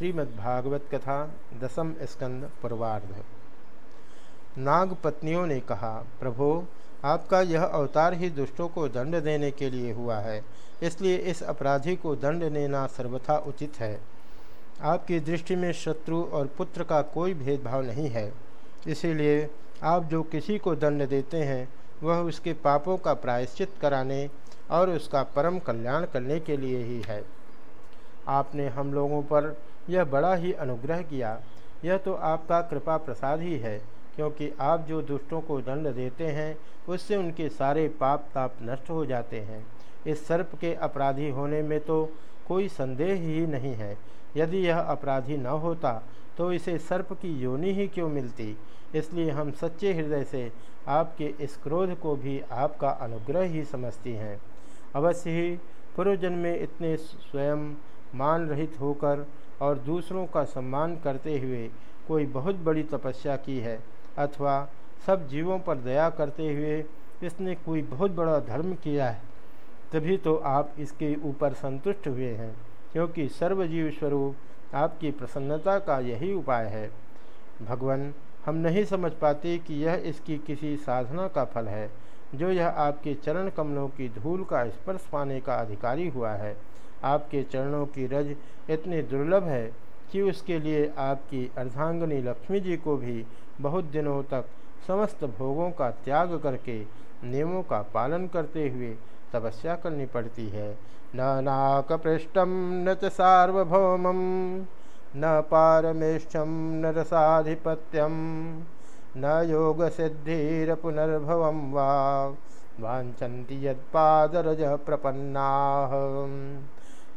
श्रीमद्भागवत कथा दसम स्कंद पूर्वार्ध। नाग पत्नियों ने कहा, प्रभो, आपका यह अवतार ही दुष्टों को दंड देने के लिए हुआ है, इसलिए इस अपराधी को दंड देना सर्वथा उचित है। आपकी दृष्टि में शत्रु और पुत्र का कोई भेदभाव नहीं है। इसीलिए आप जो किसी को दंड देते हैं, वह उसके पापों का प्रायश्चित कराने और उसका परम कल्याण करने के लिए ही है। आपने हम लोगों पर यह बड़ा ही अनुग्रह किया। यह तो आपका कृपा प्रसाद ही है, क्योंकि आप जो दुष्टों को दंड देते हैं, उससे उनके सारे पाप ताप नष्ट हो जाते हैं। इस सर्प के अपराधी होने में तो कोई संदेह ही नहीं है। यदि यह अपराधी न होता तो इसे सर्प की योनि ही क्यों मिलती? इसलिए हम सच्चे हृदय से आपके इस क्रोध को भी आपका अनुग्रह ही समझती हैं। अवश्य ही, पूर्वजन्म में इतने स्वयं मान रहित होकर और दूसरों का सम्मान करते हुए कोई बहुत बड़ी तपस्या की है, अथवा सब जीवों पर दया करते हुए इसने कोई बहुत बड़ा धर्म किया है, तभी तो आप इसके ऊपर संतुष्ट हुए हैं, क्योंकि सर्वजीव स्वरूप आपकी प्रसन्नता का यही उपाय है। भगवान, हम नहीं समझ पाते कि यह इसकी किसी साधना का फल है, जो यह आपके चरण कमलों की धूल का स्पर्श पाने का अधिकारी हुआ है। आपके चरणों की रज इतनी दुर्लभ है कि उसके लिए आपकी अर्धांगनी लक्ष्मी जी को भी बहुत दिनों तक समस्त भोगों का त्याग करके नियमों का पालन करते हुए तपस्या करनी पड़ती है। न नाकपृष्ठम न च सार्वभौम, न पारमेष्ठम न रसाधिपत्यम न योग सिद्धिरपुनर्भव वा वांछन्ति प्रपन्ना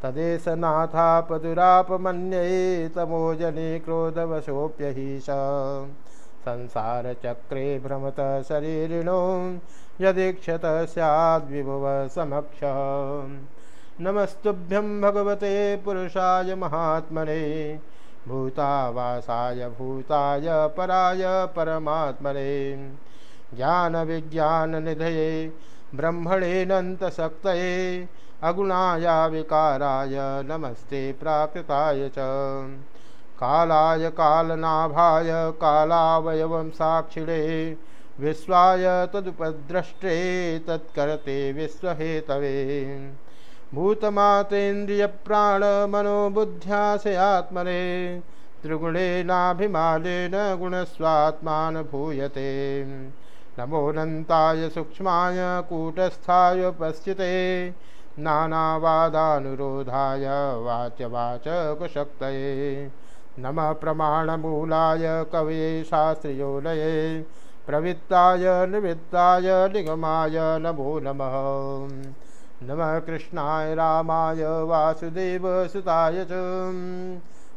तदेश नाथापदुरापमन्ये तमोजने क्रोधवशोऽप्यहीश संसारचक्रे भ्रमत शरीरिणो, यदीक्षत स्याद्विभुव समक्ष। नमस्तुभ्यं भगवते पुरुषाय महात्मने, भूतावासाय भूताय पराय परमात्मने। ज्ञानविज्ञाननिधये, ब्रह्मणेनन्तशक्तये अगुणाया विकाराय नमस्ते प्राकृताय च। कालाय कालनाभाय कालावयवं साक्षिणे विश्वाय तदुपद्रष्टे, तत्करते विश्वहेतवे। भूतमातेन्द्रियप्राणमनोबुद्ध्यासयात्मने त्रिगुणेनाभिमानेन गुणस्वात्मान भूयते। नमोऽनन्ताय सूक्ष्माय कूटस्थाय उपस्थिते नानावादानुरोधाय वाच्यवाचकशक्तये नमः प्रमाणमूलाय कवये शास्त्रियोलये प्रवृत्ताय निवृत्ताय निगमाय नमो नमः। नमः कृष्णाय रामाय वासुदेवसुताय च।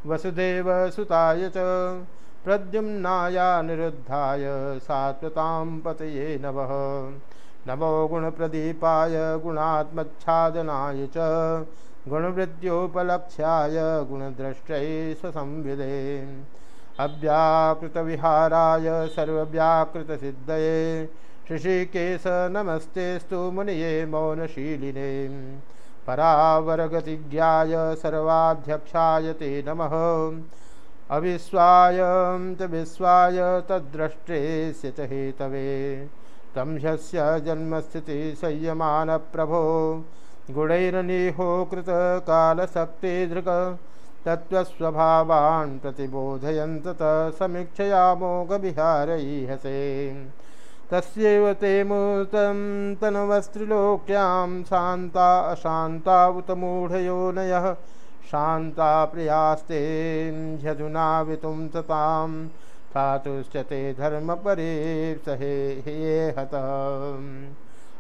वसुदेवसुताय च। प्रद्युम्नायानिरुद्धाय सात्वतां पतये नमः। नमो गुणप्रदीपाय गुणात्मच्छादनाय च गुणवृत्योपलक्ष्याय गुणद्रष्टये स्वसंविदे अव्याकृतविहाराय सर्वव्याकृतसिद्धये। ऋषिकेश नमस्तेस्तु मुनिये मौनशीलिने। परावरगतिज्ञाय सर्वाध्यक्षाय ते नमः। अविश्वाय च विश्वाय तद्द्रष्टे च हेतवे तम ह्यस्य जन्मस्थिति संयमान प्रभो गुणैरनीहो कृत कालशक्तिधृक तत्त्वस्वभावान् प्रतिबोधयन्त समीक्षयामोघविहारैहसे तस्यैव ते मूर्तं तनवस्त्रिलोक्यां शान्ता अशान्ता उत मूढयोनयः शान्ता प्रियास्ते ह्यधुना वितुं तताम् धातुश्च ते धर्मपरे सहे, हे हत।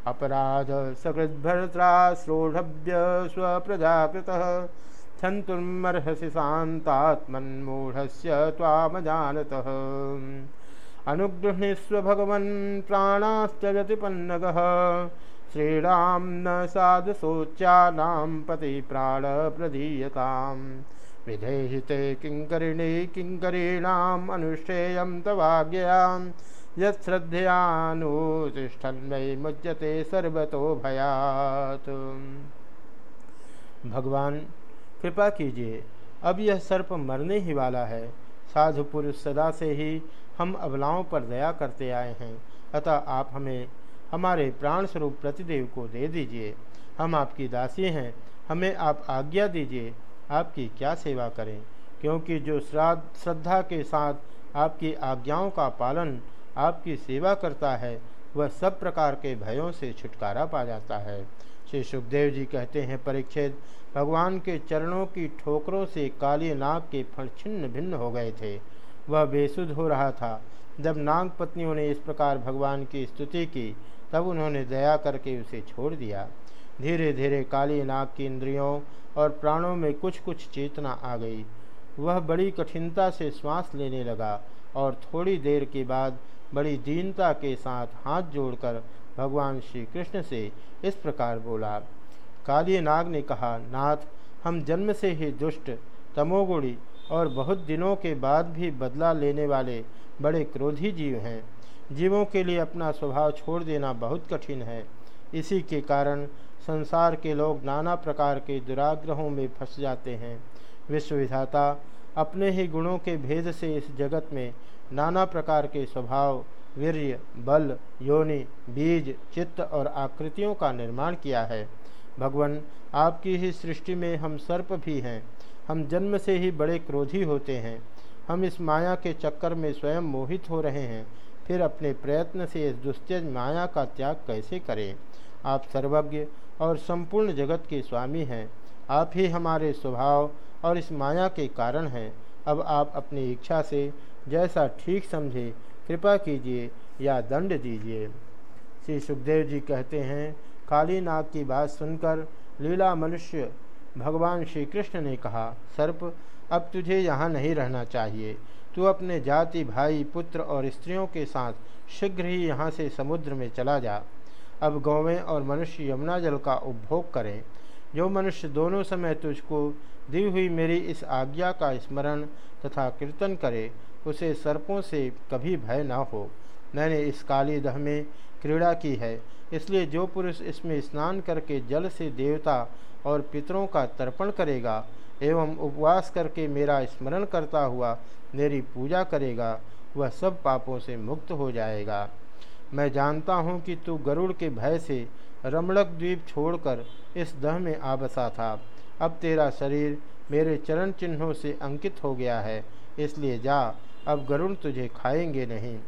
अपराध सकृद्भर्त्रा श्रोढभ्य स्वप्रजाकृतः। क्षन्तुमर्हसि शान्तात्मन्मूढस्य त्वामजानतः। अनुगृह्णीष्व भगवन् प्राणाश्च व्यतिपन्नगः श्रीणां न साधुशोच्यानां पतिप्राणप्रधीयताम् विधेहिते किङ्करिणी किङ्करीणाम् अनुष्ठेयं तवाज्ञयां यत्श्रद्धयानुतिष्ठन्मयि मुच्यते सर्वतो भयात। भगवान, कृपा कीजिए, अब यह सर्प मरने ही वाला है। साधु पुरुष सदा से ही हम अबलाओं पर दया करते आए हैं। अतः आप हमें, हमारे प्राण स्वरूप प्रतिदेव को दे दीजिए। हम आपकी दासी हैं, हमें आप आज्ञा दीजिए। आपकी क्या सेवा करें? क्योंकि जो श्राद्ध, श्रद्धा के साथ आपकी आज्ञाओं का पालन आपकी सेवा करता है, वह सब प्रकार के भयों से छुटकारा पा जाता है। श्री सुखदेव जी कहते हैं परीक्षित भगवान के चरणों की ठोकरों से काली नाग के फण छिन्न भिन्न हो गए थे। वह बेसुध हो रहा था। जब नाग पत्नियों ने इस प्रकार भगवान की स्तुति की, तब उन्होंने दया करके उसे छोड़ दिया। धीरे धीरे काली नाग की इंद्रियों और प्राणों में कुछ कुछ चेतना आ गई। वह बड़ी कठिनता से श्वास लेने लगा और थोड़ी देर के बाद बड़ी दीनता के साथ हाथ जोड़कर भगवान श्री कृष्ण से इस प्रकार बोला, काली नाग ने कहा, नाथ, हम जन्म से ही दुष्ट, तमोगुणी और बहुत दिनों के बाद भी बदला लेने वाले बड़े क्रोधी जीव हैं। जीवों के लिए अपना स्वभाव छोड़ देना बहुत कठिन है। इसी के कारण संसार के लोग नाना प्रकार के दुराग्रहों में फंस जाते हैं। विश्वविधाता अपने ही गुणों के भेद से इस जगत में नाना प्रकार के स्वभाव, वीर्य, बल, योनि, बीज, चित्त और आकृतियों का निर्माण किया है। भगवान, आपकी ही सृष्टि में हम सर्प भी हैं। हम जन्म से ही बड़े क्रोधी होते हैं। हम इस माया के चक्कर में स्वयं मोहित हो रहे हैं। फिर अपने प्रयत्न से इस दुस्त्यज माया का त्याग कैसे करें? आप सर्वज्ञ और संपूर्ण जगत के स्वामी हैं। आप ही हमारे स्वभाव और इस माया के कारण हैं। अब आप अपनी इच्छा से जैसा ठीक समझे, कृपा कीजिए या दंड दीजिए। श्री सुखदेव जी कहते हैं काली नाग की बात सुनकर लीला मनुष्य भगवान श्री कृष्ण ने कहा, सर्प, अब तुझे यहाँ नहीं रहना चाहिए। तू अपने जाति, भाई, पुत्र और स्त्रियों के साथ शीघ्र ही यहाँ से समुद्र में चला जा। अब गौवें और मनुष्य यमुना जल का उपभोग करें। जो मनुष्य दोनों समय तुझको दी हुई मेरी इस आज्ञा का स्मरण तथा कीर्तन करे, उसे सर्पों से कभी भय ना हो। मैंने इस काली दह में क्रीड़ा की है, इसलिए जो पुरुष इसमें स्नान करके जल से देवता और पितरों का तर्पण करेगा एवं उपवास करके मेरा स्मरण करता हुआ मेरी पूजा करेगा, वह सब पापों से मुक्त हो जाएगा। मैं जानता हूँ कि तू गरुड़ के भय से रमणक द्वीप छोड़कर इस दह में आ बसा था। अब तेरा शरीर मेरे चरण चिन्हों से अंकित हो गया है, इसलिए जा, अब गरुड़ तुझे खाएँगे नहीं।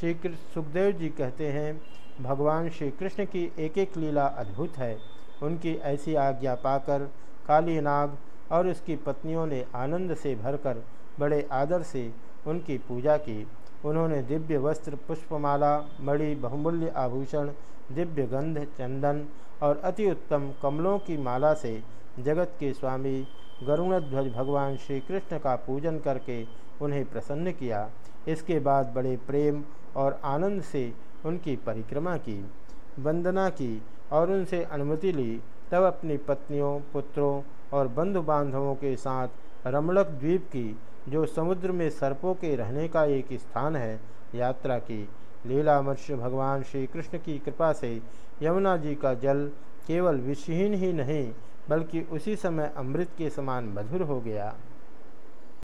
श्री सुखदेव जी कहते हैं, भगवान श्री कृष्ण की एक एक लीला अद्भुत है। उनकी ऐसी आज्ञा पाकर काली नाग और उसकी पत्नियों ने आनंद से भरकर बड़े आदर से उनकी पूजा की। उन्होंने दिव्य वस्त्र, पुष्पमाला, मणि, बहुमूल्य आभूषण, दिव्य गंध, चंदन और अति उत्तम कमलों की माला से जगत के स्वामी गरुणध्वज भगवान श्री कृष्ण का पूजन करके उन्हें प्रसन्न किया। इसके बाद बड़े प्रेम और आनंद से उनकी परिक्रमा की, वंदना की और उनसे अनुमति ली। तब अपनी पत्नियों, पुत्रों और बंधु बांधवों के साथ रमणक द्वीप की जो समुद्र में सर्पों के रहने का एक स्थान है, यात्रा की। लीला मत्स्य भगवान श्री कृष्ण की कृपा से यमुना जी का जल केवल विषहीन ही नहीं, बल्कि उसी समय अमृत के समान मधुर हो गया।